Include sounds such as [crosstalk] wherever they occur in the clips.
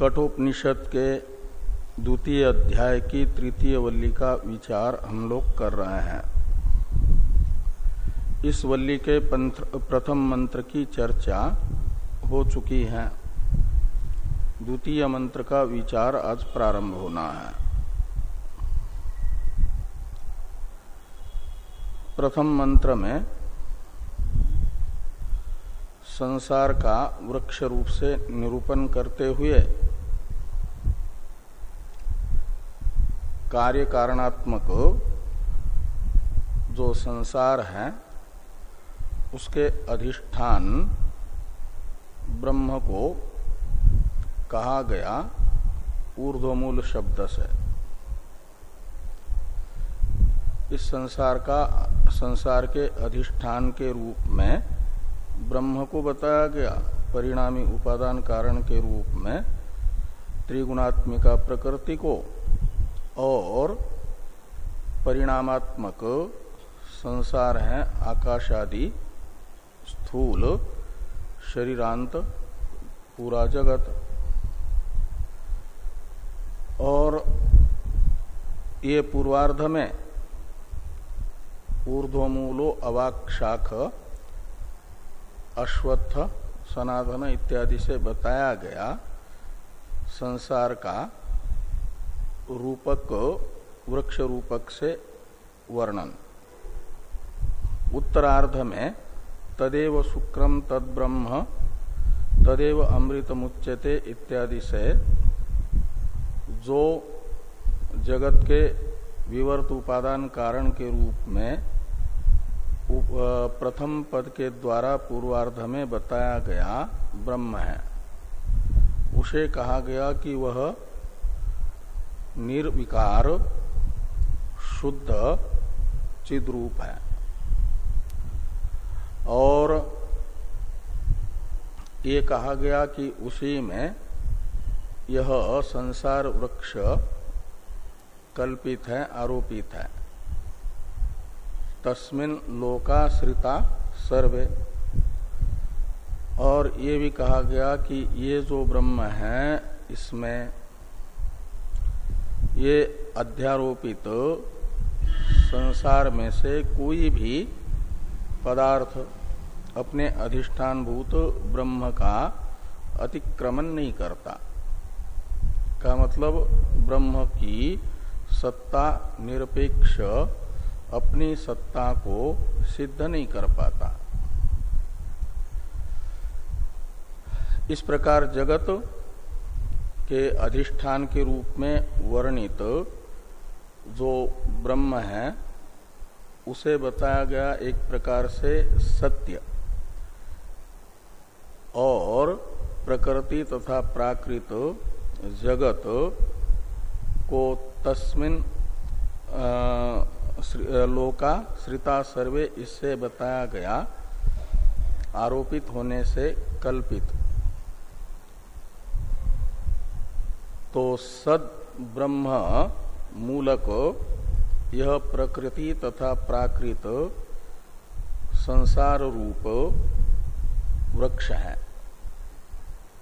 कठोपनिषद के द्वितीय अध्याय की तृतीय वल्ली का विचार हम लोग कर रहे हैं। इस वल्ली के प्रथम मंत्र की चर्चा हो चुकी है। द्वितीय मंत्र का विचार आज प्रारंभ होना है। प्रथम मंत्र में संसार का वृक्ष रूप से निरूपण करते हुए कार्य कारणात्मक जो संसार है, उसके अधिष्ठान ब्रह्म को कहा गया ऊर्ध्वमूल शब्द से। इस संसार का, संसार के अधिष्ठान के रूप में ब्रह्म को बताया गया। परिणामी उपादान कारण के रूप में त्रिगुणात्मिका प्रकृति को और परिणामात्मक संसार है आकाश आदि स्थूल, शरीरांत, पूरा जगत। और ये पूर्वार्ध में ऊर्ध्वमूलो अवाक्षाख अश्वत्थ, सनातन इत्यादि से बताया गया संसार का रूपक वृक्ष रूपक से वर्णन। उत्तरार्ध में, तदेव शुक्रम तद ब्रह्म, तदेव अमृत मुच्यते इत्यादि से जो जगत के विवर्त उपादान कारण के रूप में प्रथम पद के द्वारा पूर्वार्ध में बताया गया ब्रह्म है। उसे कहा गया कि वह निर्विकार, शुद्ध, चिद्रूप है। और ये कहा गया कि उसी में यह संसार वृक्ष कल्पित है, आरोपित है। तस्मिन लोकाश्रिता सर्वे। और ये भी कहा गया कि ये जो ब्रह्म है, इसमें ये अध्यारोपित संसार में से कोई भी पदार्थ अपने अधिष्ठान भूत ब्रह्म का अतिक्रमण नहीं करता। का मतलब ब्रह्म की सत्ता निरपेक्ष अपनी सत्ता को सिद्ध नहीं कर पाता। इस प्रकार जगत के अधिष्ठान के रूप में वर्णित जो ब्रह्म है, उसे बताया गया एक प्रकार से सत्य। और प्रकृति तथा प्राकृत जगत को तस्मिन लोका, श्रिता सर्वे इससे बताया गया, आरोपित होने से कल्पित। तो सद ब्रह्म मूलक यह प्रकृति तथा प्राकृत संसार रूप वृक्ष है।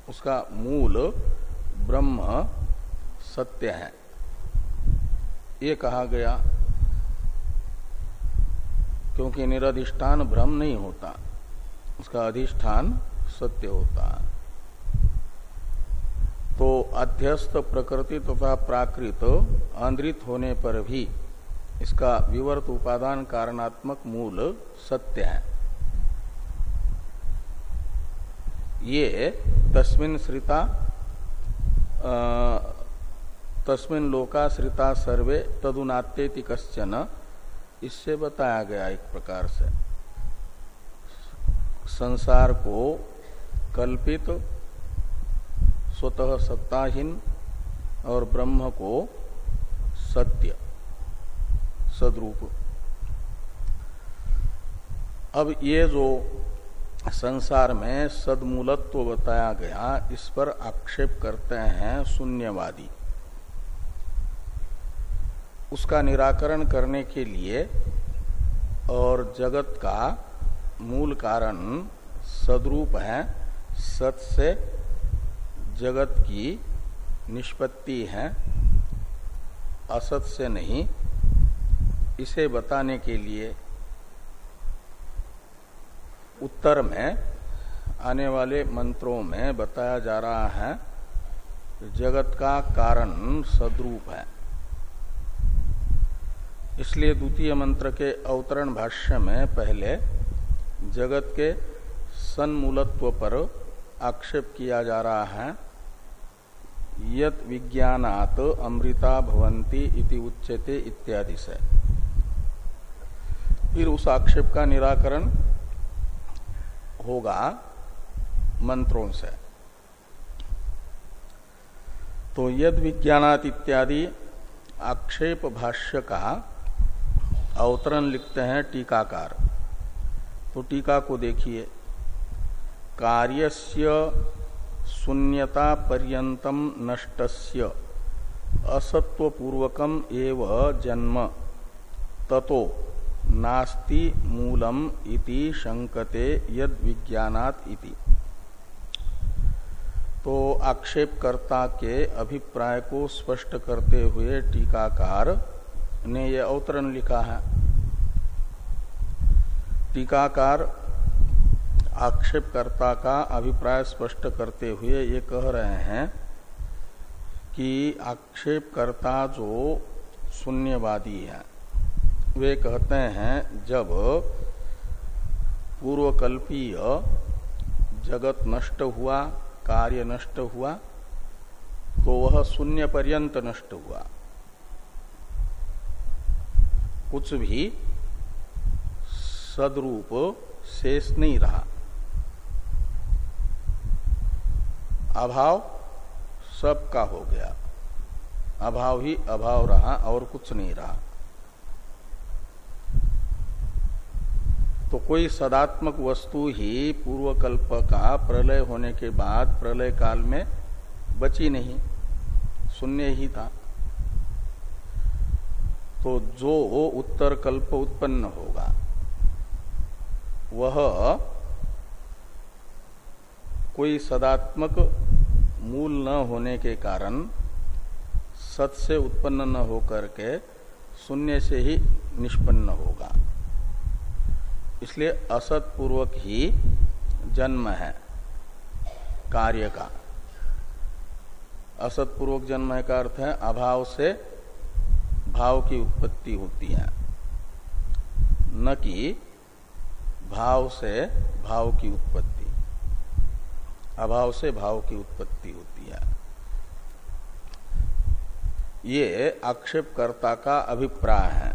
उसका मूल ब्रह्म सत्य है। ये कहा गया, क्योंकि निरधिष्ठान भ्रम नहीं होता, उसका अधिष्ठान सत्य होता है। तो अध्यस्त प्रकृति तथा तो प्राकृत आंद्रित होने पर भी इसका विवर्त उपादान कारणात्मक मूल सत्य है। ये तस्मिन श्रिता तस्मिन लोका श्रिता सर्वे तदुनात्यति कश्चन, इससे बताया गया एक प्रकार से। संसार को कल्पित स्वतः सत्ताहीन और ब्रह्म को सत्य, सदरूप। अब ये जो संसार में सदमूलत्व बताया गया, इस पर आक्षेप करते हैं शून्यवादी। उसका निराकरण करने के लिए और जगत का मूल कारण सदरूप है, सत से जगत की निष्पत्ति है, असत से नहीं। इसे बताने के लिए उत्तर में, आने वाले मंत्रों में बताया जा रहा है, जगत का कारण सद्रूप है। इसलिए द्वितीय मंत्र के अवतरण भाष्य में पहले जगत के सन्मूलत्व पर आक्षेप किया जा रहा है। यत विज्ञानात अमृता भवंती इति उच्यते इत्यादि से। फिर उस आक्षेप का निराकरण होगा मंत्रों से। तो यद विज्ञानात इत्यादि आक्षेप भाष्य का अवतरण लिखते हैं टीकाकार। तो टीका को देखिए। कार्यस्य शून्यता पर्यंतम नष्टस्य। असत्वपूर्वकम एव जन्म। ततो नास्ति मूलम इति शंकते यद विज्ञानात इति। तो आक्षेपकर्ता के अभिप्राय को स्पष्ट करते हुए टीकाकार ने यह अवतरण लिखा है। टीकाकार आक्षेपकर्ता का अभिप्राय स्पष्ट करते हुए ये कह रहे हैं कि आक्षेपकर्ता जो शून्यवादी है, वे कहते हैं जब पूर्वकल्पीय जगत नष्ट हुआ, कार्य नष्ट हुआ तो वह शून्य पर्यंत नष्ट हुआ। कुछ भी सदरूप शेष नहीं रहा। अभाव सबका हो गया। अभाव ही अभाव रहा और कुछ नहीं रहा। तो कोई सदात्मक वस्तु ही पूर्वकल्प का प्रलय होने के बाद प्रलय काल में बची नहीं। शून्य ही था। तो जो उत्तर कल्प उत्पन्न होगा, वह कोई सदात्मक मूल न होने के कारण सत से उत्पन्न न होकर के शून्य से ही निष्पन्न होगा। इसलिए असत पूर्वक ही जन्म है, कार्य का। असत पूर्वक जन्म है का अर्थ है अभाव से भाव की उत्पत्ति होती है। न कि भाव से भाव की उत्पत्ति। अभाव से भाव की उत्पत्ति होती है। ये आक्षेपकर्ता का अभिप्राय है।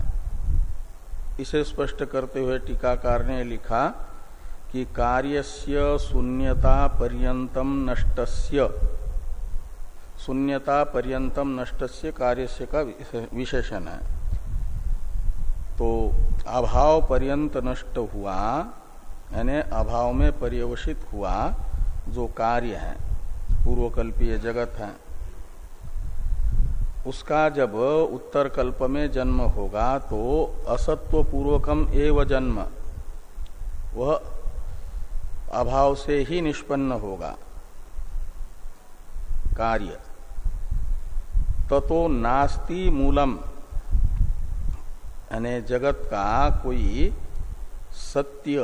इसे स्पष्ट करते हुए टीकाकार ने लिखा कि कार्यस्य शून्यता पर्यंतम नष्टस्य। शून्यता पर्यंतम नष्टस्य कार्यस्य का विशेषण है। तो अभाव पर्यंत नष्ट हुआ, यानी अभाव में पर्यवसित हुआ जो कार्य है, पूर्वकल्पीय जगत है, उसका जब उत्तर कल्प में जन्म होगा तो असत्व पूर्वकम एव जन्म, वह अभाव से ही निष्पन्न होगा। कार्य। ततो नास्ति मूलम। यानी जगत का कोई सत्य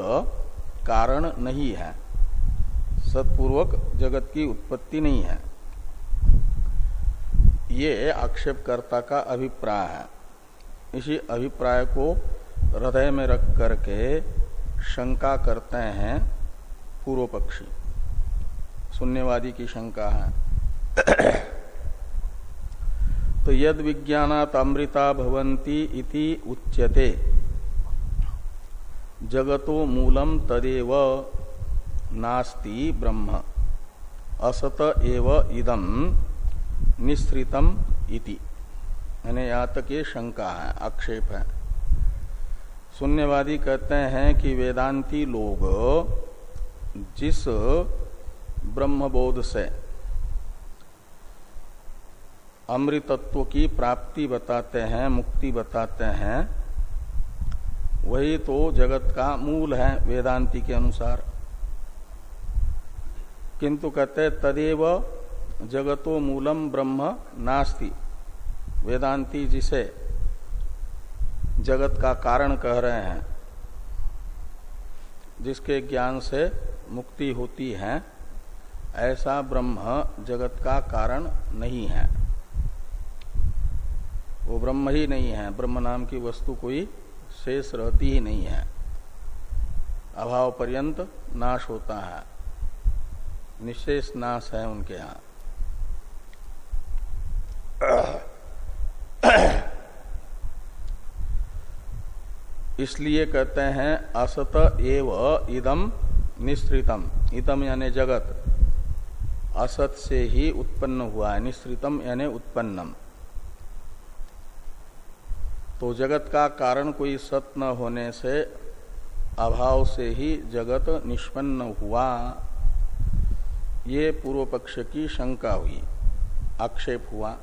कारण नहीं है। सत्पूर्वक जगत की उत्पत्ति नहीं है। ये आक्षेपकर्ता का अभिप्राय है। इसी अभिप्राय को हृदय में रख करके शंका करते हैं पूर्व पक्षी। शून्यवादी की शंका है। [coughs] तो यद विज्ञात अमृता भवंती इति उच्यते। जगतो मूलम तदेव। नास्ति ब्रह्म। असत एव इदम निश्रितम इति। यानी यहाँ तक ये शंका है, आक्षेप है। शून्यवादी कहते हैं कि वेदांती लोग जिस ब्रह्मबोध से अमृतत्व की प्राप्ति बताते हैं, मुक्ति बताते हैं, वही तो जगत का मूल है वेदांति के अनुसार। किंतु कहते हैं, तदेव जगतो मूलम ब्रह्म नास्ति। वेदांती जिसे जगत का कारण कह रहे हैं, जिसके ज्ञान से मुक्ति होती है, ऐसा ब्रह्म जगत का कारण नहीं है। वो ब्रह्म ही नहीं है, ब्रह्म नाम की वस्तु कोई शेष रहती ही नहीं है। अभाव पर्यंत नाश होता है। निशेष नाश है उनके यहाँ। इसलिए कहते हैं, असत एव इदम निश्रितम। इतम यानी जगत। असत से ही उत्पन्न हुआ है, निश्रितम यानी उत्पन्नम। तो जगत का कारण कोई सत न होने से, अभाव से ही जगत निष्पन्न हुआ। ये पूर्व पक्ष की शंका हुई, आक्षेप हुआ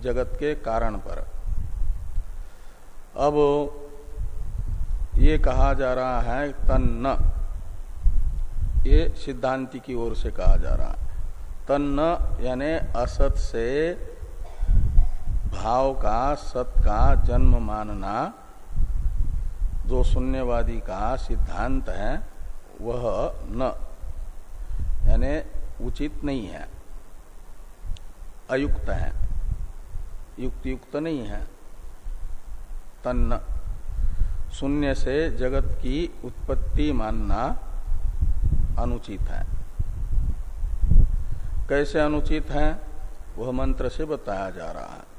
जगत के कारण पर। अब ये कहा जा रहा है तन्न। ये सिद्धांति की ओर से कहा जा रहा है। तन्न यानी असत से भाव का, सत का जन्म मानना, जो शून्यवादी का सिद्धांत है, वह न। यानी उचित नहीं है। अयुक्त है। युक्त युक्त नहीं है। तन्न। शून्य से जगत की उत्पत्ति मानना अनुचित है। कैसे अनुचित है? वह मंत्र से बताया जा रहा है।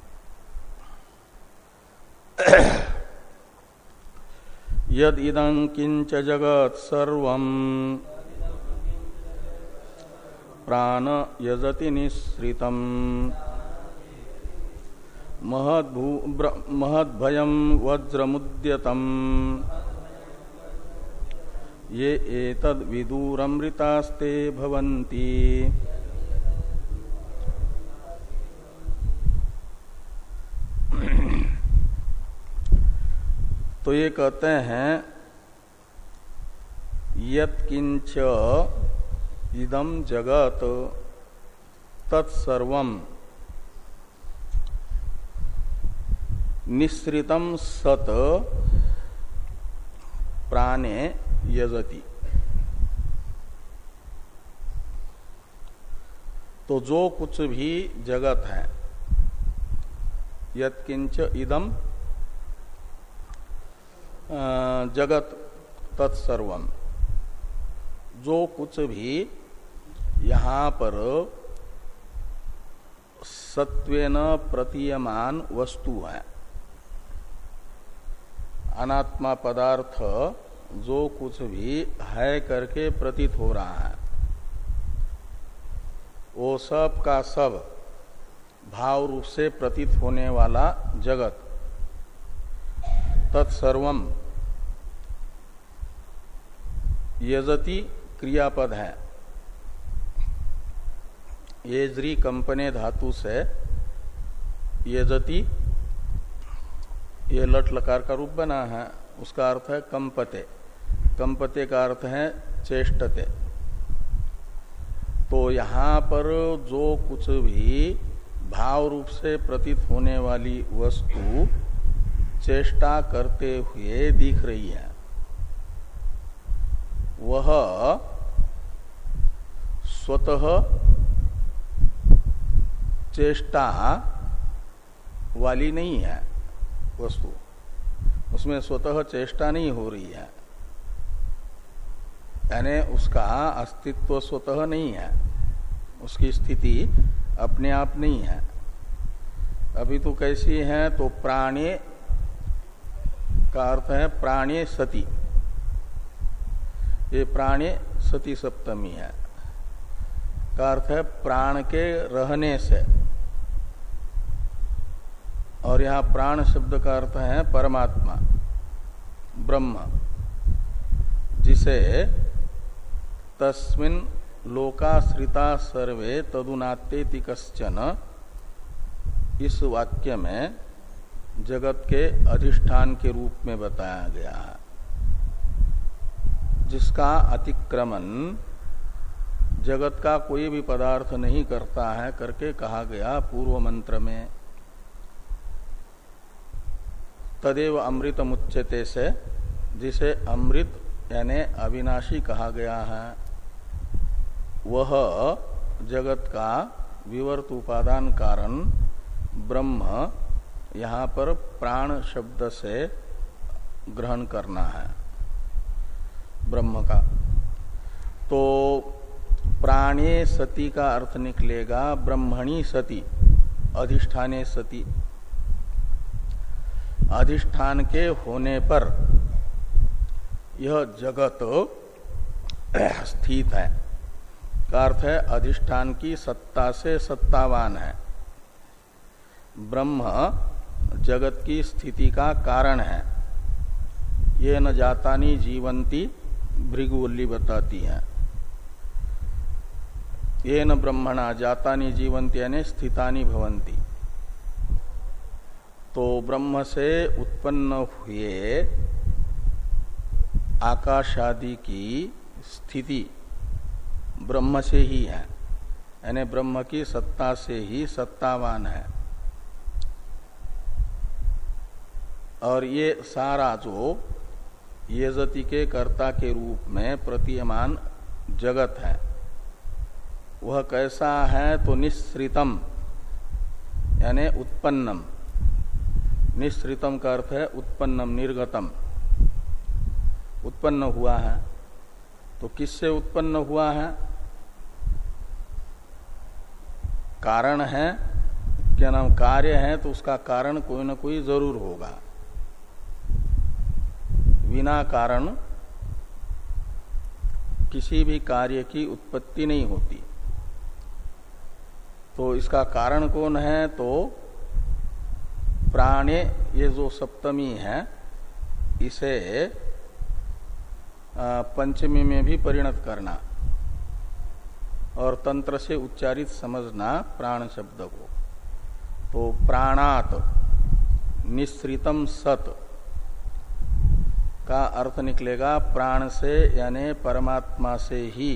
[coughs] यद इदं किंच जगत सर्व प्राण यजति निश्रितम महद्भयम वज्रमुद्यतम। ये एतद विदूरमृतास्ते भवन्ति। तो ये कहते हैं यत्किंच इदम जगत तत्सर्वम निश्रितम सत प्राणे यजति। तो जो कुछ भी जगत है, यत्किंच इदम जगत तत्सर्वम जो कुछ भी यहाँ पर सत्वेन प्रतीयमान वस्तु है। अनात्मा पदार्थ जो कुछ भी है करके प्रतीत हो रहा है। वो सब का सब भाव रूप से प्रतीत होने वाला जगत। तत्सर्वम यजति क्रियापद है। येजरी कंपने धातु से यजति, ये लट लकार का रूप बना है। उसका अर्थ है कंपते। कंपते का अर्थ है चेष्टते। तो यहाँ पर जो कुछ भी भाव रूप से प्रतीत होने वाली वस्तु चेष्टा करते हुए दिख रही है, वह स्वतः चेष्टा वाली नहीं है वस्तु। उसमें स्वतः चेष्टा नहीं हो रही है। यानी उसका अस्तित्व स्वतः नहीं है। उसकी स्थिति अपने आप नहीं है। अभी तो कैसी है तो प्राणी का अर्थ है प्राणी सती। ये प्राणी सती सप्तमी है। का अर्थ है प्राण के रहने से। और यहाँ प्राण शब्द का अर्थ है परमात्मा, ब्रह्म, जिसे तस्मिन लोकाश्रिता सर्वे तदुनाते कश्चन इस वाक्य में जगत के अधिष्ठान के रूप में बताया गया है। जिसका अतिक्रमण जगत का कोई भी पदार्थ नहीं करता है, करके कहा गया पूर्व मंत्र में। तदेव अमृत मुच्यते से, जिसे अमृत यानी अविनाशी कहा गया है। वह जगत का विवर्त उपादान कारण ब्रह्म यहाँ पर प्राण शब्द से ग्रहण करना है। ब्रह्म का। तो प्राणे सती का अर्थ निकलेगा, ब्रह्मणी सती, अधिष्ठाने सती। अधिष्ठान के होने पर यह जगत स्थित है। का अर्थ है, अधिष्ठान की सत्ता से सत्तावान है। ब्रह्म जगत की स्थिति का कारण है। ये न जातानी जीवंती भृगुवल्ली बताती है। ये न ब्रह्मणा जातानी जीवंती यानी स्थितानी भवंती तो ब्रह्म से उत्पन्न हुए आकाश आदि की स्थिति ब्रह्म से ही है, यानी ब्रह्म की सत्ता से ही सत्तावान है। और ये सारा जो यजति के कर्ता के रूप में प्रतीयमान जगत है वह कैसा है तो निश्रितम, यानी उत्पन्नम। निश्रितम का अर्थ है उत्पन्नम, निर्गतम। उत्पन्न हुआ है। तो किससे उत्पन्न हुआ है? कारण है, क्या नाम कार्य है तो उसका कारण कोई ना कोई ज़रूर होगा। बिना कारण किसी भी कार्य की उत्पत्ति नहीं होती। तो इसका कारण कौन है? तो प्राणे ये जो सप्तमी है, इसे पंचमी में भी परिणत करना और तंत्र से उच्चारित समझना प्राण शब्द को। तो प्राणात निश्रितम सत का अर्थ निकलेगा, प्राण से यानी परमात्मा से ही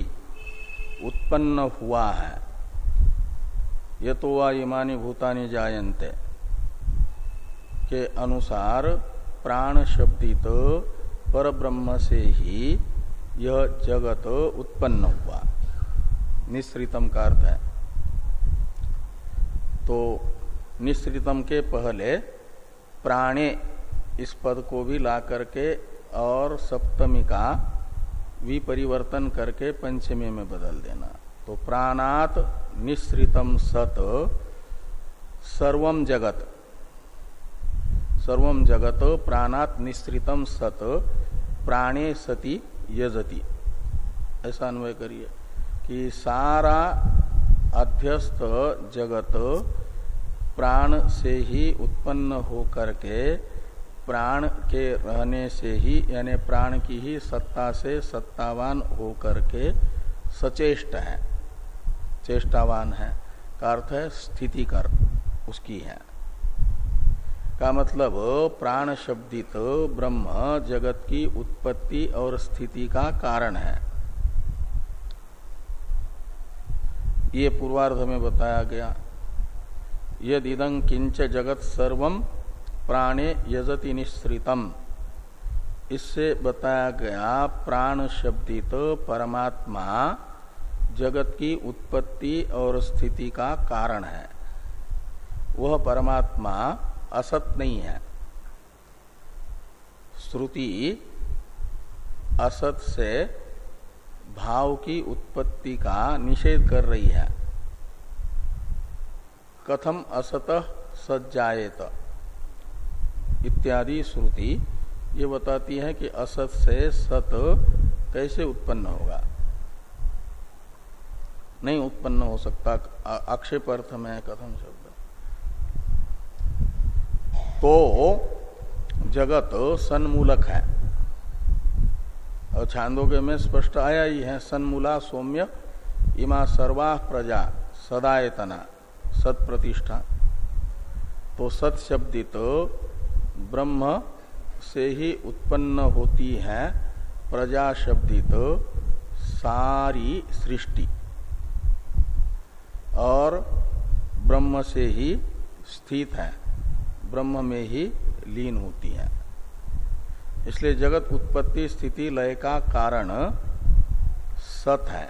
उत्पन्न हुआ है। ये तो वा इमानी भूतानी जायन्ते। के अनुसार प्राण शब्दित पर ब्रह्म से ही यह जगत उत्पन्न हुआ। निश्रितम का अर्थ है। तो निश्रितम के पहले प्राणे इस पद को भी ला करके और सप्तमी का विपरिवर्तन करके पंचमी में बदल देना। तो प्राणात निश्रितम सत सर्वम जगत। सर्वम जगत प्राणात निश्रितम सत, प्राणे सति यजति। ऐसा अन्वय करिए कि सारा अध्यस्त जगत प्राण से ही उत्पन्न हो करके प्राण के रहने से ही, यानी प्राण की ही सत्ता से सत्तावान हो करके सचेष्ट है। चेष्टावान है। का अर्थ है स्थिति कर, उसकी है। का मतलब प्राण शब्दित ब्रह्म जगत की उत्पत्ति और स्थिति का कारण है। ये पूर्वार्ध में बताया गया। यद किंच जगत सर्वम प्राणे यजति निश्रितम इससे बताया गया प्राण शब्दित परमात्मा जगत की उत्पत्ति और स्थिति का कारण है। वह परमात्मा असत नहीं है। श्रुति असत से भाव की उत्पत्ति का निषेध कर रही है। कथम असत सज्जाएत इत्यादि श्रुति ये बताती है कि असत से सत कैसे उत्पन्न होगा। नहीं उत्पन्न हो सकता। आक्षेप अर्थ में कथम शब्द। तो जगत सन्मूलक है। और में स्पष्ट आया ही है, सन्मूला सौम्य, इमा सर्वा प्रजा, सदायतना सत प्रतिष्ठा तो सत शब्दित तो ब्रह्म से ही उत्पन्न होती है, प्रजा शब्दित सारी सृष्टि। और ब्रह्म से ही स्थित है। ब्रह्म में ही लीन होती है। इसलिए जगत उत्पत्ति स्थिति लय का कारण सत है,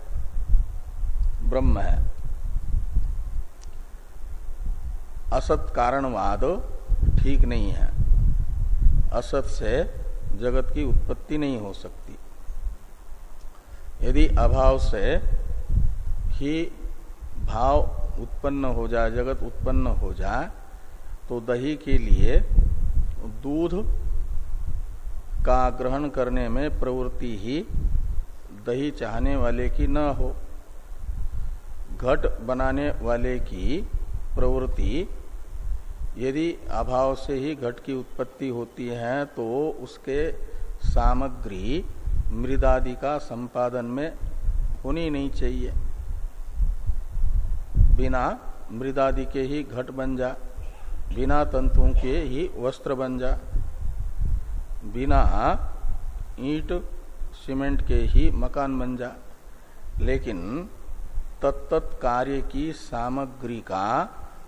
ब्रह्म है। असत कारणवाद ठीक नहीं है। असत से जगत की उत्पत्ति नहीं हो सकती। यदि अभाव से ही भाव उत्पन्न हो जाए जगत उत्पन्न हो जाए तो दही के लिए दूध का ग्रहण करने में प्रवृत्ति ही दही चाहने वाले की न हो। घट बनाने वाले की प्रवृत्ति, यदि अभाव से ही घट की उत्पत्ति होती है तो उसके सामग्री मृदादि का संपादन में होनी नहीं चाहिए। बिना मृदादि के ही घट बन जा, बिना तंतुओं के ही वस्त्र बन जा, बिना ईंट, सीमेंट के ही मकान बन जा। लेकिन तत्त कार्य की सामग्री का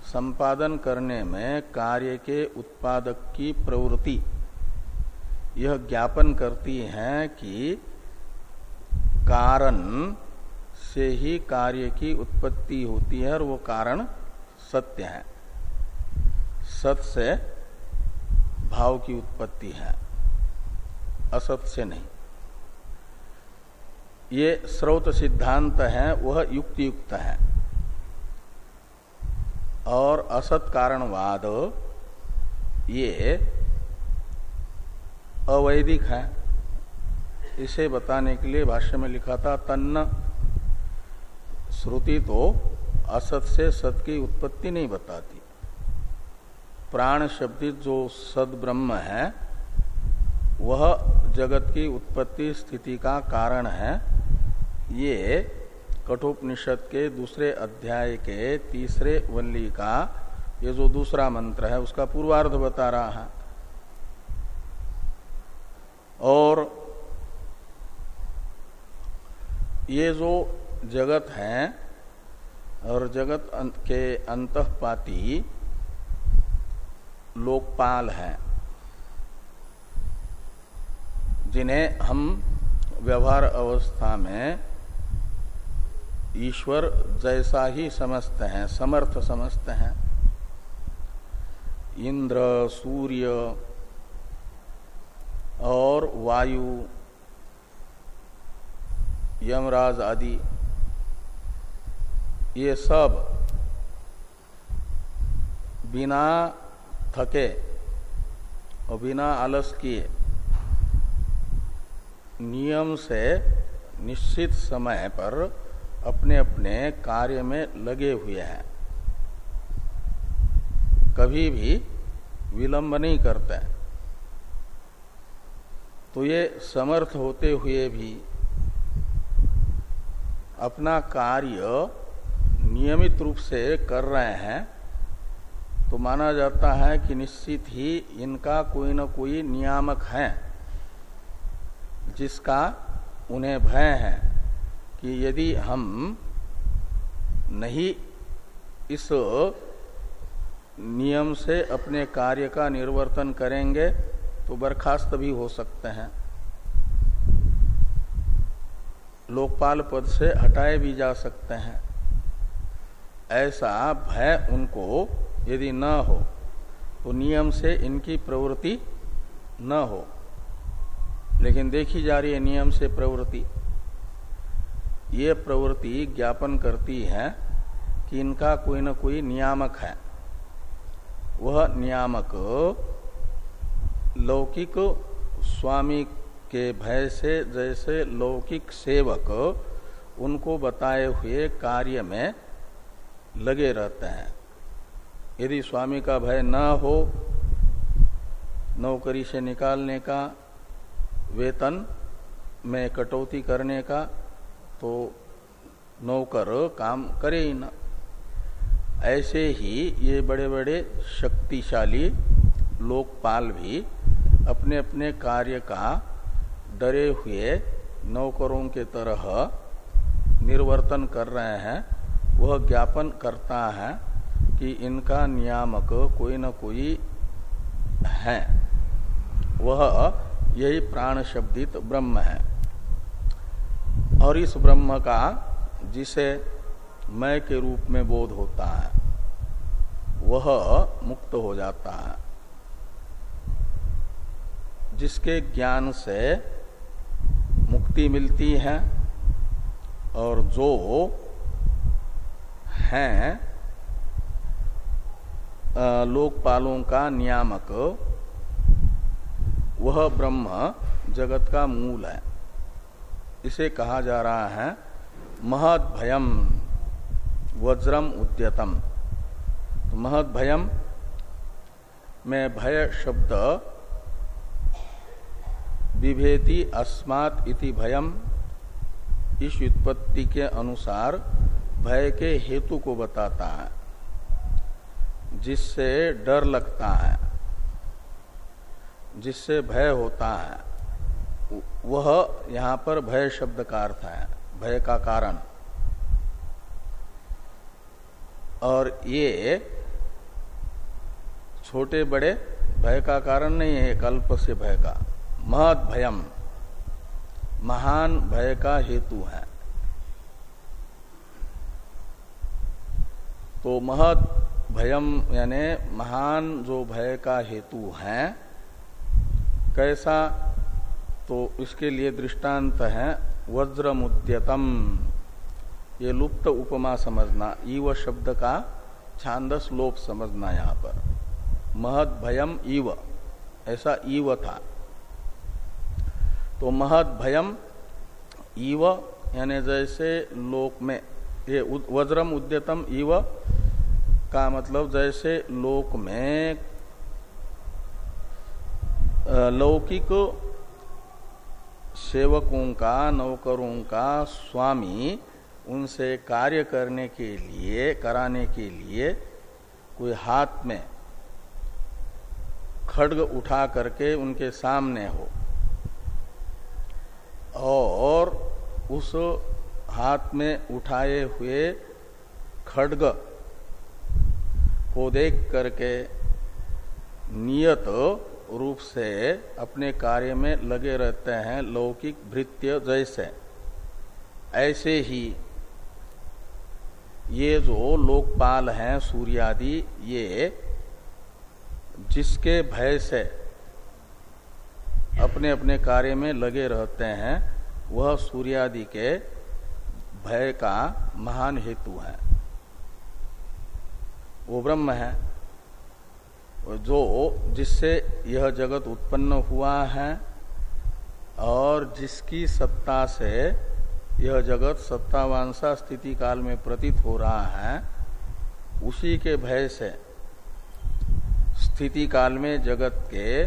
संपादन करने में कार्य के उत्पादक की प्रवृत्ति, यह ज्ञापन करती है कि कारण से ही कार्य की उत्पत्ति होती है और वो कारण सत्य है। सत से भाव की उत्पत्ति है। असत से नहीं। ये स्रोत सिद्धांत है, वह युक्ति युक्त है। और असत कारणवाद ये अवैधिक है। इसे बताने के लिए भाष्य में लिखा था, तन्न श्रुति तो असत से सत की उत्पत्ति नहीं बताती। प्राण शब्दित जो सद ब्रह्म है, वह जगत की उत्पत्ति स्थिति का कारण है। ये कठोपनिषद के दूसरे अध्याय के तीसरे वल्ली का, ये जो दूसरा मंत्र है, उसका पूर्वार्ध बता रहा है। और ये जो जगत है और जगत के अंतपाती लोकपाल हैं, जिन्हें हम व्यवहार अवस्था में ईश्वर जैसा ही समझते हैं, समर्थ समझते हैं। इंद्र, सूर्य और वायु, यमराज आदि ये सब बिना थके और बिना आलस किए नियम से निश्चित समय पर अपने अपने कार्य में लगे हुए हैं। कभी भी विलंब नहीं करते। तो ये समर्थ होते हुए भी अपना कार्य नियमित रूप से कर रहे हैं तो माना जाता है कि निश्चित ही इनका कोई न कोई नियामक है, जिसका उन्हें भय है कि यदि हम नहीं इस नियम से अपने कार्य का निर्वर्तन करेंगे तो बर्खास्त भी हो सकते हैं। लोकपाल पद से हटाए भी जा सकते हैं। ऐसा भय उनको, यदि न हो तो नियम से इनकी प्रवृत्ति न हो। लेकिन देखी जा रही है नियम से प्रवृत्ति। ये प्रवृत्ति ज्ञापन करती है कि इनका कोई न कोई नियामक है। वह नियामक लौकिक स्वामी के भय से, जैसे लौकिक सेवक उनको बताए हुए कार्य में लगे रहते हैं। यदि स्वामी का भय न हो, नौकरी से निकालने का, वेतन में कटौती करने का तो नौकर काम करे ही ना। ऐसे ही ये बड़े बड़े शक्तिशाली लोकपाल भी अपने अपने कार्य का डरे हुए नौकरों के तरह निर्वर्तन कर रहे हैं। वह ज्ञापन करता है कि इनका नियामक कोई न कोई है। वह यही प्राण शब्दित ब्रह्म है। और इस ब्रह्म का, जिसे मय के रूप में बोध होता है, वह मुक्त हो जाता है। जिसके ज्ञान से मुक्ति मिलती है, और जो हैं लोकपालों का नियामक, वह ब्रह्म जगत का मूल है। इसे कहा जा रहा है महद भयम वज्रम उद्यतम। तो महद भयम में भय शब्द विभेति अस्मात् इति भयम इस उत्पत्ति के अनुसार भय के हेतु को बताता है, जिससे डर लगता है, जिससे भय होता है, वह यहाँ पर भय शब्द का अर्थ है, भय का कारण। और ये छोटे बड़े भय का कारण नहीं है कल्प से भय का। महत भयम महान भय का हेतु है। तो महत भयम यानी महान जो भय का हेतु है, कैसा? तो इसके लिए दृष्टांत है, वज्रमुद्यतम। ये लुप्त उपमा समझना, ईव शब्द का छांदस लोप समझना यहाँ पर। महत भयम ईव, ऐसा ईव था। तो महत भयम ईव, यानी जैसे लोक में ये वज्रम उद्यतम ईव का मतलब जैसे लोक में लौकिक सेवकों का, नौकरों का स्वामी उनसे कार्य करने के लिए, कराने के लिए कोई हाथ में खड्ग उठा करके उनके सामने हो। और उस हाथ में उठाए हुए खड्ग को देख करके नियत रूप से अपने कार्य में लगे रहते हैं, लौकिक भृत्य जैसे। ऐसे ही ये जो लोकपाल हैं सूर्यादि, ये जिसके भय से अपने अपने कार्य में लगे रहते हैं, वह सूर्यादि के भय का महान हेतु है। वो ब्रह्म है। जो जिससे यह जगत उत्पन्न हुआ है और जिसकी सत्ता से यह जगत सत्तावांसा स्थिति काल में प्रतीत हो रहा है, उसी के भय से स्थिति काल में जगत के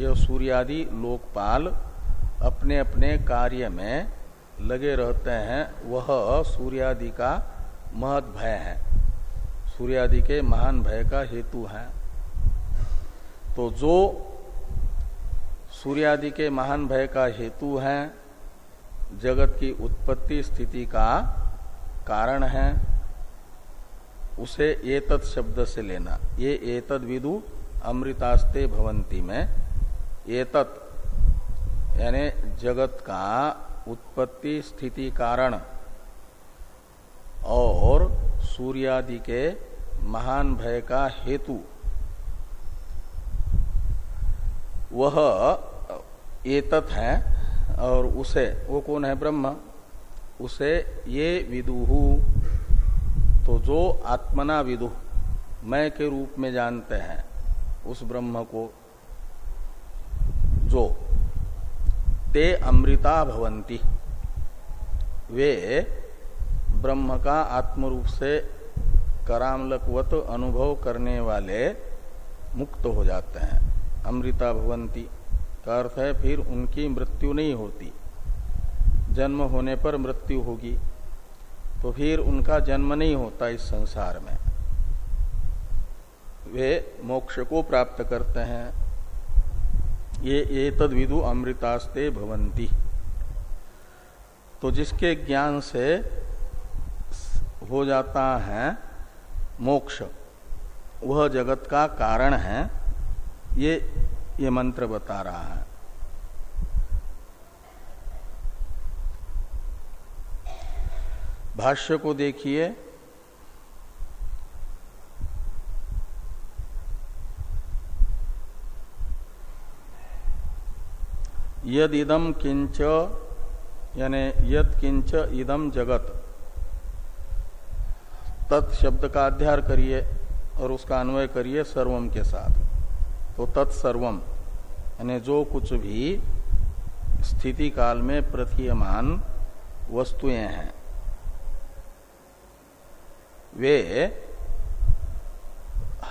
यह सूर्यादि लोकपाल अपने अपने कार्य में लगे रहते हैं, वह सूर्यादि का महत भय है। सूर्यादि के महान भय का हेतु है। तो जो सूर्यादि के महान भय का हेतु है, जगत की उत्पत्ति स्थिति का कारण है, उसे एतत् शब्द से लेना। ये एतद विदु अमृतास्ते भवंती में एतत्, यानी जगत का उत्पत्ति, स्थिति, कारण और सूर्यादि के महान भय का हेतु। वह एतत है और उसे, वो कौन है ब्रह्म? उसे ये विदुहु तो जो आत्मना विदु, मैं के रूप में जानते हैं उस ब्रह्म को, जो ते अमृता भवंती वे ब्रह्म का आत्म रूप से करामलकवत अनुभव करने वाले मुक्त हो जाते हैं। अमृता भवंती का अर्थ है फिर उनकी मृत्यु नहीं होती। जन्म होने पर मृत्यु होगी तो फिर उनका जन्म नहीं होता इस संसार में। वे मोक्ष को प्राप्त करते हैं। ये ये तद विदु अमृतास्ते भवंती तो जिसके ज्ञान से हो जाता है मोक्ष, वह जगत का कारण है, ये ये मंत्र बता रहा है। भाष्य को देखिए यद इदम किंच यानी यद किंच इदम जगत। तत् शब्द का अध्यार करिए और उसका अन्वय करिए सर्वम के साथ। तो तत्सर्वम यानी जो कुछ भी स्थिति काल में प्रतीयमान वस्तुएँ हैं, वे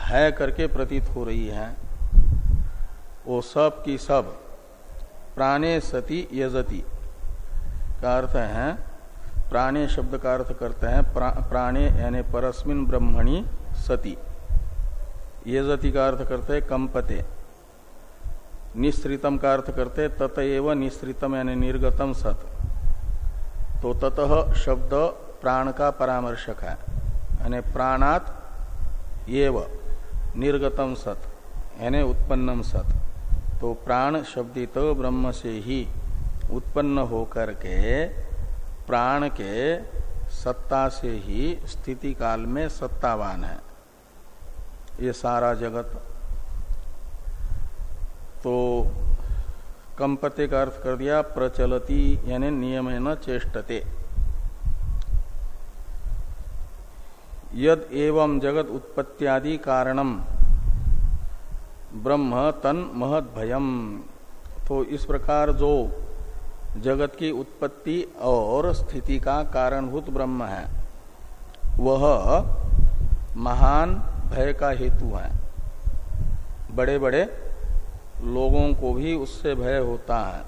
है करके प्रतीत हो रही हैं। वो सब की सब प्राणे सती यजति। का अर्थ है प्राणे शब्द का अर्थ करते हैं प्रा, प्राणे यानी परस्मिन ब्रह्मणि सती। यजति का अर्थ करते हैं कंपते। निश्रितम का अर्थ करते ततएव निश्रितम यानी निर्गतम सत। तो ततः शब्द प्राण का परामर्शक है यानी प्राणात एव निर्गतम सत यानी उत्पन्नम सत। तो प्राण शब्दित ब्रह्म से ही उत्पन्न होकर के प्राण के सत्ता से ही स्थिति काल में सत्तावान है। ये सारा जगत। तो कंपते का अर्थ कर दिया, प्रचलती यानी नियम न चेष्टते। यद एवं जगत उत्पत्त्यादि कारणम ब्रह्म तन महद भयम तो इस प्रकार जो जगत की उत्पत्ति और स्थिति का कारणभूत ब्रह्म है, वह महान भय का हेतु है। बड़े बड़े लोगों को भी उससे भय होता है।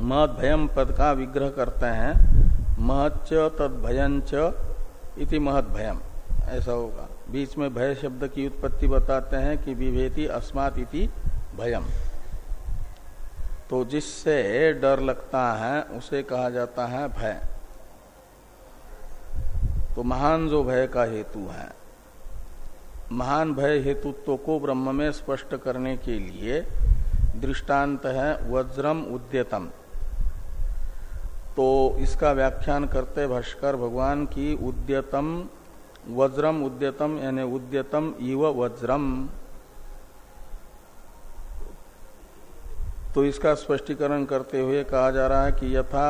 महत भयम पद का विग्रह करते हैं। महच्च तद भयंच इति महत भयम। ऐसा होगा। बीच में भय शब्द की उत्पत्ति बताते हैं कि विभेति अस्मात इति भयम। तो जिससे डर लगता है, उसे कहा जाता है भय। तो महान जो भय का हेतु है, महान भय हेतुत्व को ब्रह्म में स्पष्ट करने के लिए दृष्टांत है, वज्रम उद्यतम। तो इसका व्याख्यान करते भाष्कर भगवान की उद्यतम वज्रम उद्यतम, यानी उद्यतम इव वज्रम। तो इसका स्पष्टीकरण करते हुए कहा जा रहा है कि यथा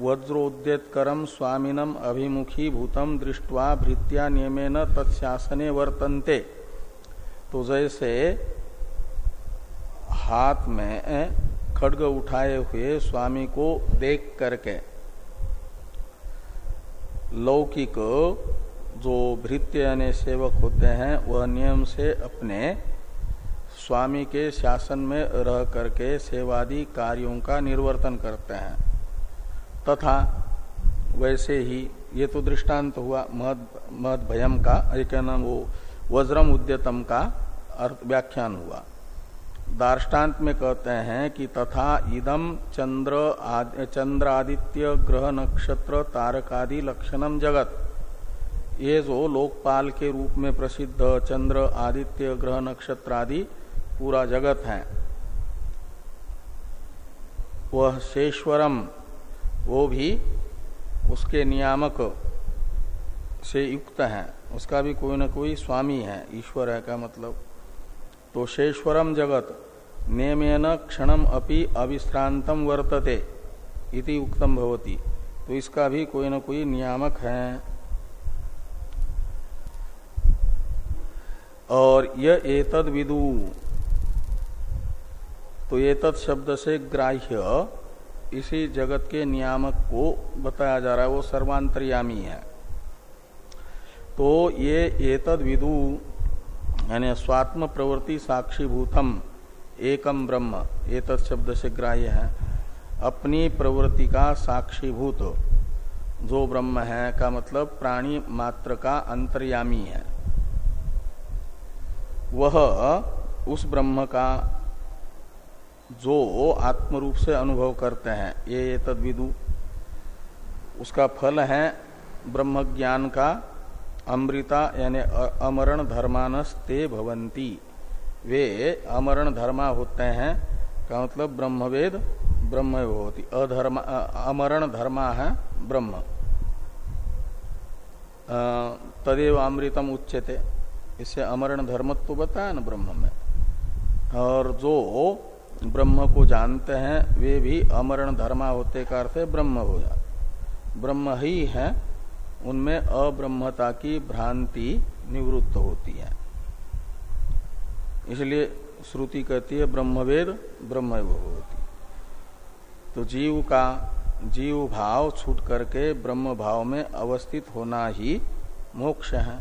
वज्रोद्यत करम स्वामीनम अभिमुखी भूतम दृष्टवा भृत्या नियमेन तत्शासने वर्तन्ते। तो जैसे हाथ में खड्ग उठाए हुए स्वामी को देख करके लौकिक जो भृत्य यानी सेवक होते हैं, वह नियम से अपने स्वामी के शासन में रह करके सेवादि कार्यों का निर्वर्तन करते हैं। तथा वैसे ही ये तो दृष्टांत हुआ महद महद भयम का एक नाम वो, वज्रम उद्यतम का अर्थ व्याख्यान हुआ। दार्टान्त में कहते हैं कि तथा इदम चंद्र आदि, चंद्रादित्य ग्रह नक्षत्र तारकादि लक्षणम जगत। ये जो लोकपाल के रूप में प्रसिद्ध चंद्र, आदित्य, ग्रह नक्षत्र आदि पूरा जगत है। वह शेश्वरम, वो भी उसके नियामक से युक्त है। उसका भी कोई ना कोई स्वामी है, ईश्वर है का मतलब। तो शेश्वरम जगत। नियमेन क्षणम अपि अविश्रांतम वर्तते, इति उक्तम भवती। तो इसका भी कोई ना कोई नियामक है। और यह एतद विदु। तो एतद शब्द से ग्राह्य इसी जगत के नियामक को बताया जा रहा है, वो सर्वांतर्यामी है। तो ये एतद विदु यानी स्वात्म प्रवृत्ति साक्षीभूतम, एकम ब्रह्म ये शब्द से ग्राह्य है। अपनी प्रवृत्ति का साक्षीभूत, जो ब्रह्म है, का मतलब प्राणी मात्र का अंतर्यामी है। वह उस ब्रह्म का, जो आत्म रूप से अनुभव करते हैं, ये ये तद विदु उसका फल है ब्रह्म ज्ञान का अमृता यानी अमरण धर्मानस्ते भवंती। वे अमरण धर्मा होते हैं, का मतलब ब्रह्मवेद, ब्रह्म होती। अधर्म अमरण धर्मा है, ब्रह्म। तदेव अमृतम उच्चते इससे अमरण धर्मत्व तो बताया ना ब्रह्म में। और जो ब्रह्म को जानते हैं, वे भी अमरण धर्मा होते का अर्थ ब्रह्म हो जा ब्रह्म ही है उनमें अब्रह्मता की भ्रांति निवृत्त होती है। इसलिए श्रुति कहती है, ब्रह्मवेद ब्रह्म होती तो जीव का, जीव भाव छूट करके ब्रह्म भाव में अवस्थित होना ही मोक्ष है,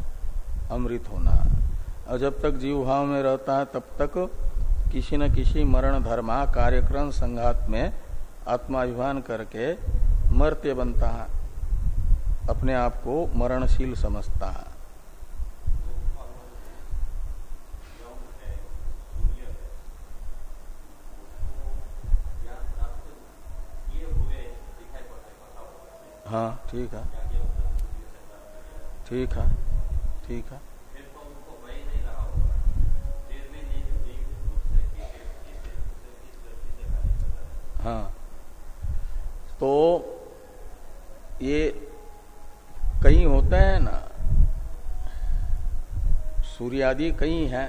अमृत होना है। और जब तक जीव भाव में रहता है, तब तक किसी न किसी मरण धर्मा कार्यक्रम संघात में आत्माभिमान करके मर्त्य बनता है। अपने आप को मरणशील समझता है। हाँ ठीक है। ठीक है ठीक है। हाँ। तो ये कई होते हैं ना, सूर्य आदि कई हैं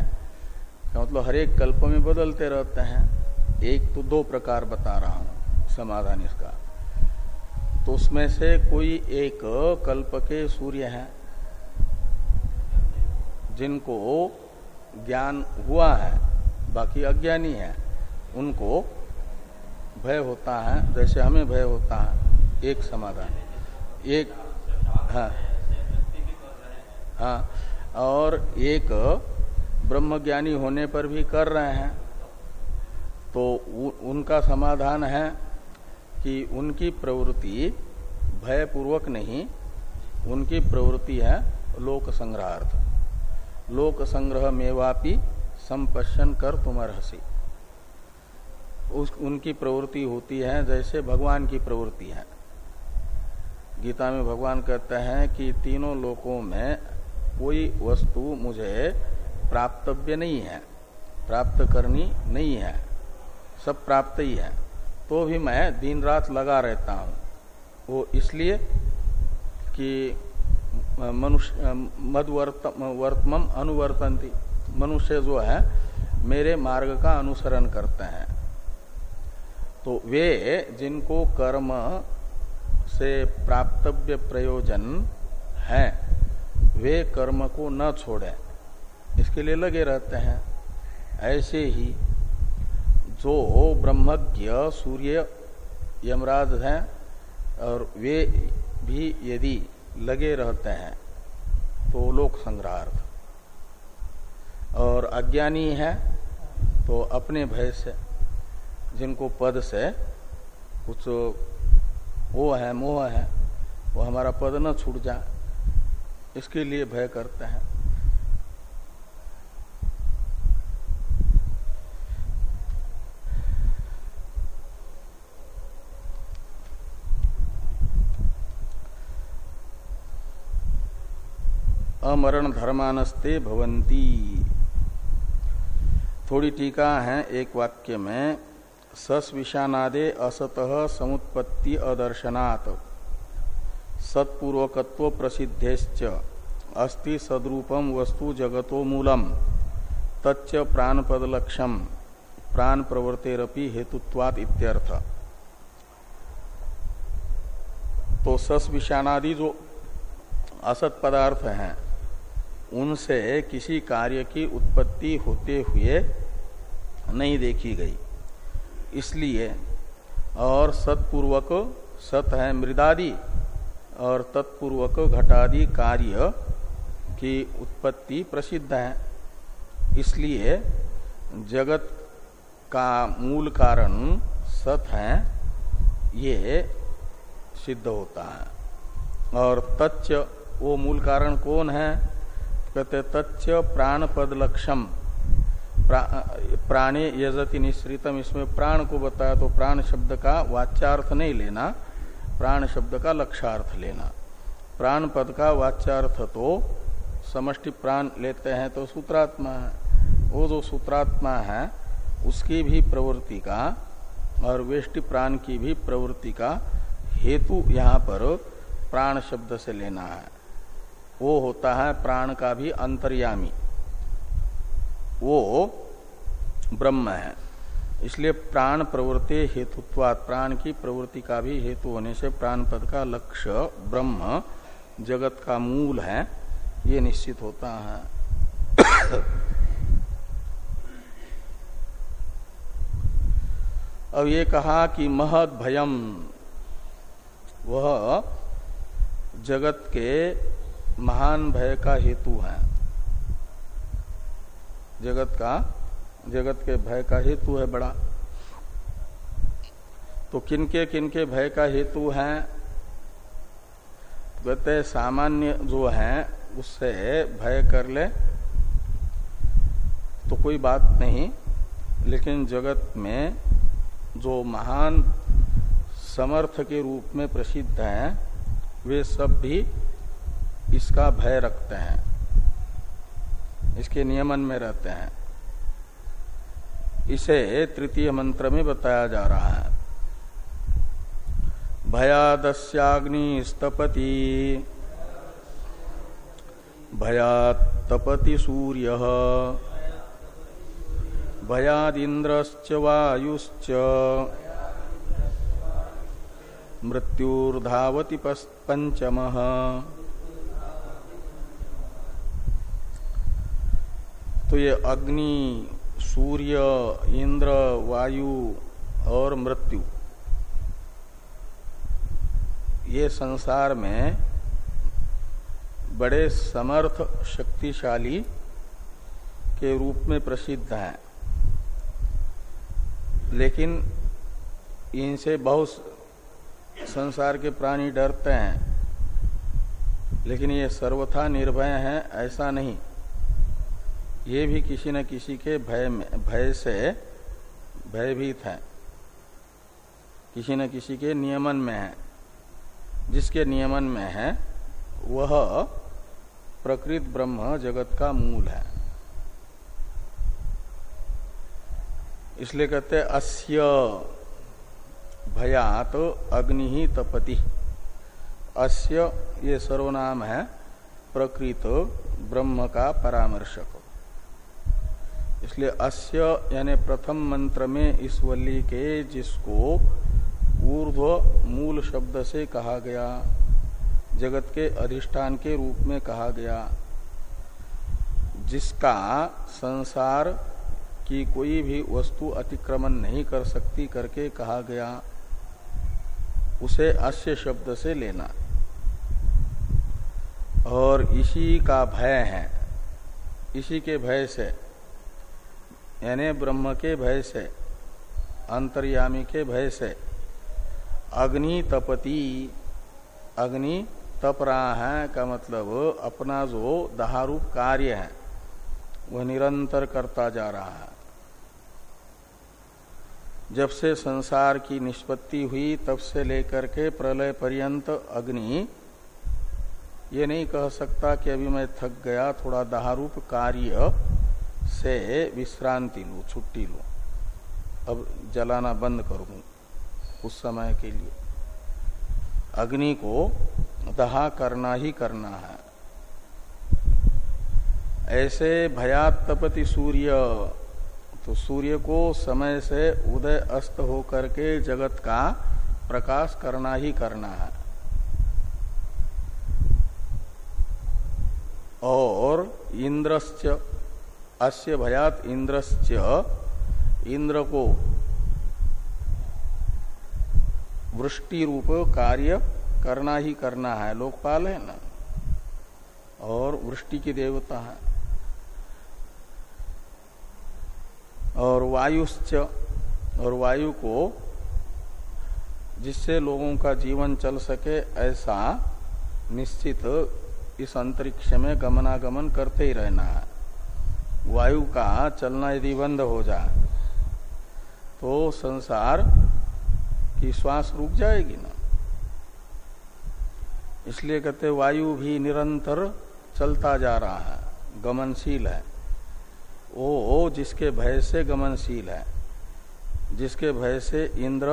मतलब हर एक कल्प में बदलते रहते हैं। एक तो दो प्रकार बता रहा हूँ, समाधान इसका। तो उसमें से कोई एक कल्प के सूर्य हैं, जिनको ज्ञान हुआ है, बाकी अज्ञानी है, उनको भय होता है, जैसे हमें भय होता है, एक समाधान। एक हाँ। हाँ। और एक ब्रह्मज्ञानी होने पर भी कर रहे हैं। तो उ, उनका समाधान है कि उनकी प्रवृत्ति भयपूर्वक नहीं उनकी प्रवृत्ति है लोक संग्रहार्थ। लोक संग्रह मेवापी संपशन कर तुमरहसी। उस उनकी प्रवृत्ति होती है जैसे भगवान की प्रवृत्ति है। गीता में भगवान कहते हैं कि तीनों लोकों में कोई वस्तु मुझे प्राप्तव्य नहीं है, प्राप्त करनी नहीं है, सब प्राप्त ही है। तो भी मैं दिन रात लगा रहता हूँ। वो इसलिए कि मनुष्य, मदवर्त वर्तम अनुवर्तनती। मनुष्य जो है, मेरे मार्ग का अनुसरण करते हैं। तो वे जिनको कर्म से प्राप्तव्य प्रयोजन है। वे कर्म को न छोड़े। इसके लिए लगे रहते हैं। ऐसे ही जो ब्रह्मज्ञ सूर्य यमराज हैं और वे भी यदि लगे रहते हैं तो लोक संग्रहार्थ। और अज्ञानी है तो अपने भय से, जिनको पद से कुछ वो है, मोह है। वो हमारा पद न छूट जाए। इसके लिए भय करते हैं। अमरण धर्मानस्ते भवंती थोड़ी टीका है एक वाक्य में। सस विषानादे असतः समुत्पत्ति अदर्शनात्। सत्पूर्वकत्व प्रसिद्धेश्च। अस्ति सद्रूपम वस्तु जगतो मूलम। तच्च प्राणपदलक्षम प्राण प्रवर्तेरपि हेतुत्वात इत्यर्थ। तो सस विषाणादि जो असत पदार्थ हैं, उनसे किसी कार्य की उत्पत्ति होते हुए नहीं देखी गई। इसलिए और सत्पूर्वक सत है मृदादि और तत्पूर्वक घटादि कार्य की उत्पत्ति प्रसिद्ध है। इसलिए जगत का मूल कारण सत है, ये सिद्ध होता है। और तच्च, वो मूल कारण कौन है? कहते तच्च प्राणपद लक्षम। प्रा, प्राणे यजति निश्रितम इसमें प्राण को बताया तो प्राण शब्द का वाच्यार्थ नहीं लेना प्राण शब्द का लक्षार्थ लेना। प्राण पद का वाच्यार्थ तो समष्टि प्राण लेते हैं तो सूत्रात्मा है। वो जो सूत्रात्मा है उसकी भी प्रवृत्ति का और वेष्टि प्राण की भी प्रवृत्ति का हेतु यहाँ पर प्राण शब्द से लेना है। वो होता है प्राण का भी अंतर्यामी। वो ब्रह्म है। इसलिए प्राण प्रवृत्ति हेतुत्वात, प्राण की प्रवृत्ति का भी हेतु होने से प्राण पद का लक्ष्य ब्रह्म, जगत का मूल है, ये निश्चित होता है। [coughs] अब ये कहा कि महद भयम, वह जगत के महान भय का हेतु है। जगत का, जगत के भय का हेतु है बड़ा। तो किनके किनके भय का हेतु है? कहते सामान्य जो है, उससे भय कर ले। तो कोई बात नहीं, लेकिन जगत में जो महान समर्थ के रूप में प्रसिद्ध हैं, वे सब भी इसका भय रखते हैं। इसके नियमन में रहते हैं। इसे तृतीय मंत्र में बताया जा रहा है। भयादस्याग्नि स्तपति। भयातपति सूर्य। भयादिन्द्रश्च वायुश्च। मृत्युर्धावति पंचम तो ये अग्नि, सूर्य, इंद्र, वायु और मृत्यु। ये संसार में बड़े समर्थ, शक्तिशाली के रूप में प्रसिद्ध हैं। लेकिन इनसे बहुत संसार के प्राणी डरते हैं। लेकिन ये सर्वथा निर्भय हैं, ऐसा नहीं। ये भी किसी न किसी के भय में, भय से भयभीत है। किसी न किसी के नियमन में है। जिसके नियमन में है, वह प्रकृत ब्रह्म जगत का मूल है। इसलिए कहते अस्य भयात अग्नि ही तपति। अस्य ये सर्वनाम है, प्रकृत ब्रह्म का परामर्शक। इसलिए अस्य यानी प्रथम मंत्र में इस वल्ली के जिसको ऊर्ध्व मूल शब्द से कहा गया, जगत के अधिष्ठान के रूप में कहा गया, जिसका संसार की कोई भी वस्तु अतिक्रमण नहीं कर सकती करके कहा गया, उसे अस्य शब्द से लेना। और इसी का भय है, इसी के भय से यानी ब्रह्म के भय से, अंतर्यामी के भय से। अग्नि तपति, अग्नि तप रहा है का मतलब अपना जो दहारूप कार्य है, वह निरंतर करता जा रहा है। जब से संसार की निष्पत्ति हुई, तब से लेकर के प्रलय पर्यंत अग्नि, ये नहीं कह सकता कि अभी मैं थक गया, थोड़ा दहारूप कार्य से विश्रांति लू, छुट्टी लू। अब जलाना बंद करूँ उस समय के लिए। अग्नि को दहा करना ही करना है। ऐसे भयात तपति सूर्य तो सूर्य को समय से उदय अस्त होकर के जगत का प्रकाश करना ही करना है। और इंद्रश्च अस्य भयात इंद्रश्च इंद्र को वृष्टि रूप कार्य करना ही करना है। लोकपाल है ना? और वृष्टि की देवता है। और वायुश्च, और वायु को जिससे लोगों का जीवन चल सके, ऐसा निश्चित इस अंतरिक्ष में गमनागमन करते ही रहना है। वायु का चलना यदि बंद हो जाए तो संसार की श्वास रुक जाएगी ना। इसलिए कहते वायु भी निरंतर चलता जा रहा है, गमनशील है। वो जिसके भय से गमनशील है, जिसके भय से इंद्र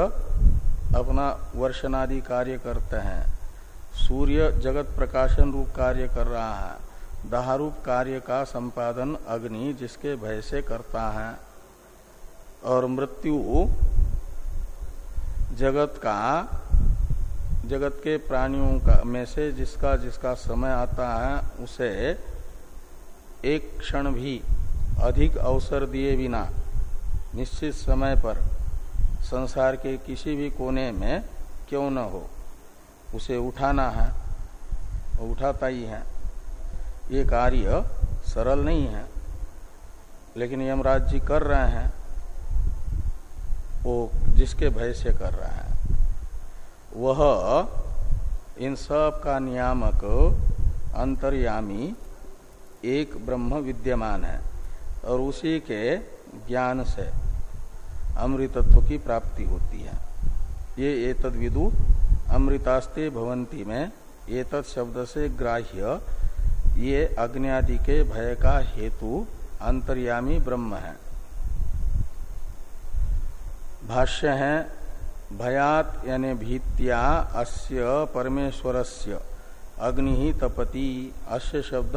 अपना वर्षनादि कार्य करते हैं, सूर्य जगत प्रकाशन रूप कार्य कर रहा है दहारूप कार्य का संपादन अग्नि जिसके भय से करता है, और मृत्यु जगत का, जगत के प्राणियों का, में से जिसका जिसका समय आता है, उसे एक क्षण भी अधिक अवसर दिए बिना, निश्चित समय पर संसार के किसी भी कोने में क्यों न हो, उसे उठाना है, उठाता ही है। ये कार्य सरल नहीं है, लेकिन यमराज जी कर रहे हैं, वो जिसके भय से कर रहे हैं। वह इन सब का नियामक अंतर्यामी एक ब्रह्म विद्यमान है, और उसी के ज्ञान से अमृतत्व की प्राप्ति होती है। ये एतद विदु अमृतास्ते भवंती में एतद शब्द से ग्राह्य ये अग्नि के भय का हेतु अंतर्यामी ब्रह्म है। भाष्य है, भयात यानी भीत्या अस्य परमेश्वरस्य। अग्नि ही तपति अश्य शब्द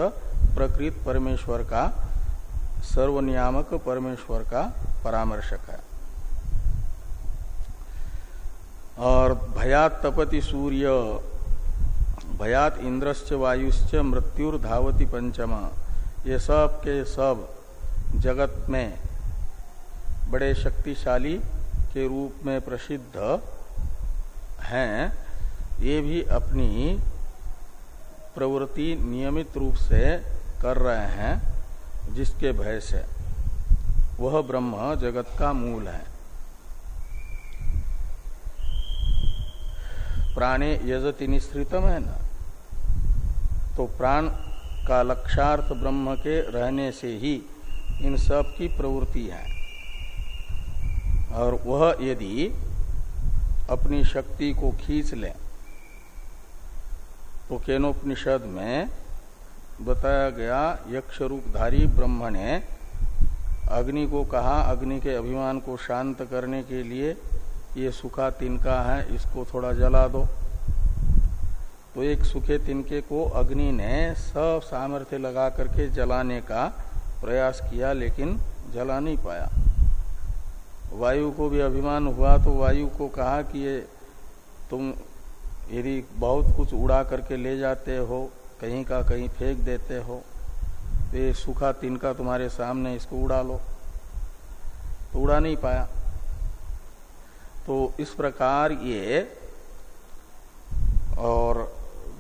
प्रकृत परमेश्वर का, सर्वनियामक परमेश्वर का परामर्शक है। और भयात तपति सूर्य भयात इंद्रश्च वायुश्च मृत्युर धावती पंचम। ये सब के सब जगत में बड़े शक्तिशाली के रूप में प्रसिद्ध हैं। ये भी अपनी प्रवृत्ति नियमित रूप से कर रहे हैं, जिसके भय से। वह ब्रह्म जगत का मूल है। प्राणे यजति निश्रितम है ना तो प्राण का लक्षार्थ ब्रह्म के रहने से ही इन सब की प्रवृत्ति है। और वह यदि अपनी शक्ति को खींच ले तो केनोपनिषद में बताया गया यक्ष रूपधारी ब्रह्म ने अग्नि को कहा, अग्नि के अभिमान को शांत करने के लिए ये सुखा तिनका है, इसको थोड़ा जला दो। तो एक सुखे तिनके को अग्नि ने सब सामर्थ्य लगा करके जलाने का प्रयास किया, लेकिन जला नहीं पाया। वायु को भी अभिमान हुआ तो वायु को कहा कि ये तुम यदि बहुत कुछ उड़ा करके ले जाते हो, कहीं का कहीं फेंक देते हो तो ये सूखा तिनका तुम्हारे सामने इसको उड़ा लो। तो उड़ा नहीं पाया। तो इस प्रकार ये और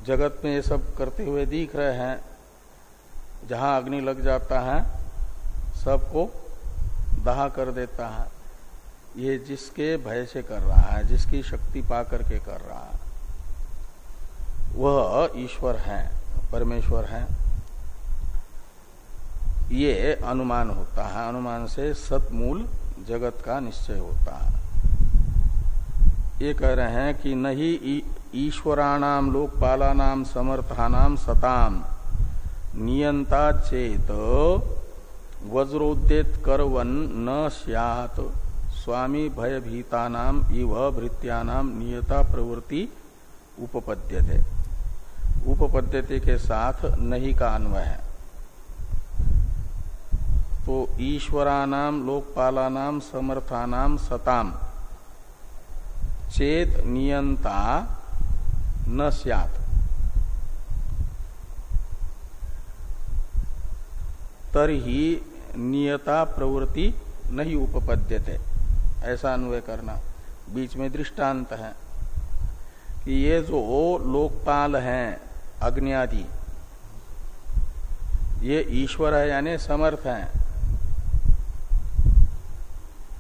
जगत में ये सब करते हुए दिख रहे हैं, जहाँ अग्नि लग जाता है, सबको दहा कर देता है। ये जिसके भय से कर रहा है, जिसकी शक्ति पा करके कर रहा है, वह ईश्वर है, परमेश्वर है। ये अनुमान होता है, अनुमान से सतमूल जगत का निश्चय होता है। ये कह रहे हैं कि नहीं ईश्वराणाम लोकपालानाम समर्थानाम सताम नियंता चेत वज्रोद्यत करवन न सियात। स्वामी भयभीता नाम इव भृत्यानाम नियता प्रवृत्ति उपपद्यते। उपपद्यते के साथ नहीं का अन्वय है। तो ईश्वरानाम लोकपालानाम समर्थानाम सताम चेत नियंता न सैत तरही नियता प्रवृत्ति नहीं उपपद्यते। ऐसा अन्वय करना। बीच में दृष्टांत है कि ये जो लोकपाल हैं अग्नि आदि ये ईश्वर है यानी समर्थ है।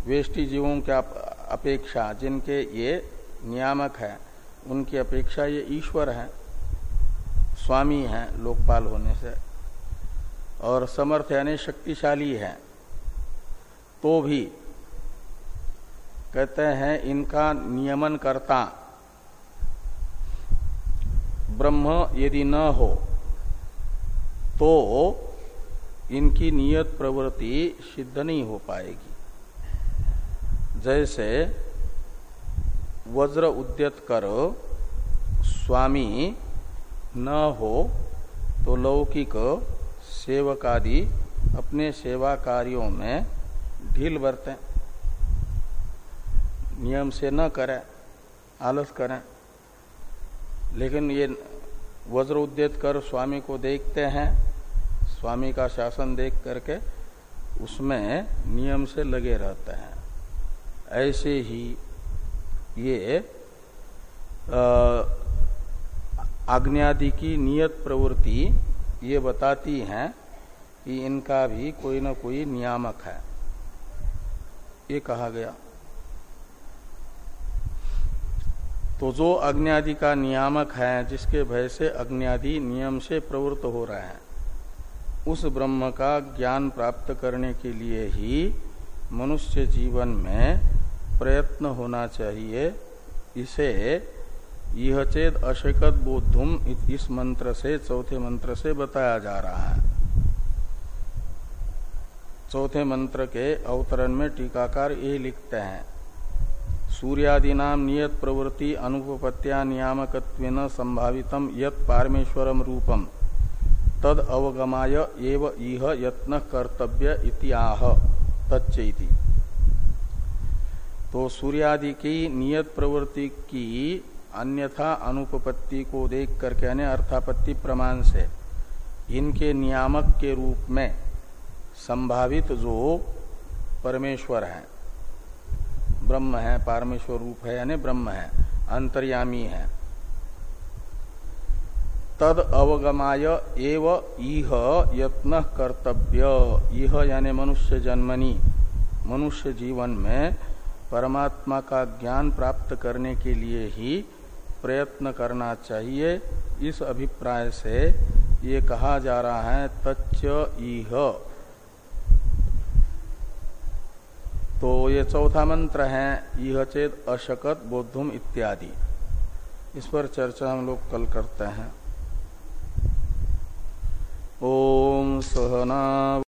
वेष्टि जीवों की अपेक्षा जिनके ये नियामक है। उनकी अपेक्षा ये ईश्वर है, स्वामी है लोकपाल होने से, और समर्थ यानी शक्तिशाली है। तो भी कहते हैं इनका नियमन करता। ब्रह्म यदि न हो तो इनकी नियत प्रवृत्ति सिद्ध नहीं हो पाएगी। जैसे वज्र उद्यत कर, स्वामी, न हो तो लौकिक सेवकादि अपने सेवा कार्यों में ढील बरतें। नियम से न करें, आलस करें। लेकिन ये वज्र उद्यत कर, स्वामी को देखते हैं। स्वामी का शासन देख करके उसमें नियम से लगे रहते हैं। ऐसे ही ये आग्ञादि की नियत प्रवृत्ति ये बताती हैं कि इनका भी कोई ना कोई नियामक है। ये कहा गया। तो जो अग्नि का नियामक है, जिसके भय से अग्नि नियम से प्रवृत्त हो रहे हैं, उस ब्रह्म का ज्ञान प्राप्त करने के लिए ही मनुष्य जीवन में प्रयत्न होना चाहिए। इसे यह चेत अशकत बोधुम इस मंत्र से, चौथे मंत्र से बताया जा रहा है। चौथे मंत्र के अवतरण में टीकाकार ये लिखते हैं। सूर्यादीना नियत प्रवृत्ति अनुपत्या नियामक संभावितम यत पारमेश्वरम रूपम। तद अवगमाय एव इह यत्न कर्तव्य इतिहाह तच्चैति। तो सूर्यादि की नियत प्रवृत्ति की अन्यथा अनुपपत्ति को देख करके, यानी अर्थापत्ति प्रमाण से, इनके नियामक के रूप में संभावित जो परमेश्वर है, ब्रह्म है, पारमेश्वर रूप है, यानी ब्रह्म है, अंतर्यामी है। तद अवगमाय एव इह यत्न कर्तव्य। इह यानी मनुष्य जन्मनी, मनुष्य जीवन में परमात्मा का ज्ञान प्राप्त करने के लिए ही प्रयत्न करना चाहिए। इस अभिप्राय से ये कहा जा रहा है, तच्च इह। तो ये चौथा मंत्र है यह चेत अशकत बोधुम इत्यादि। इस पर चर्चा हम लोग कल करते हैं। ओम सहना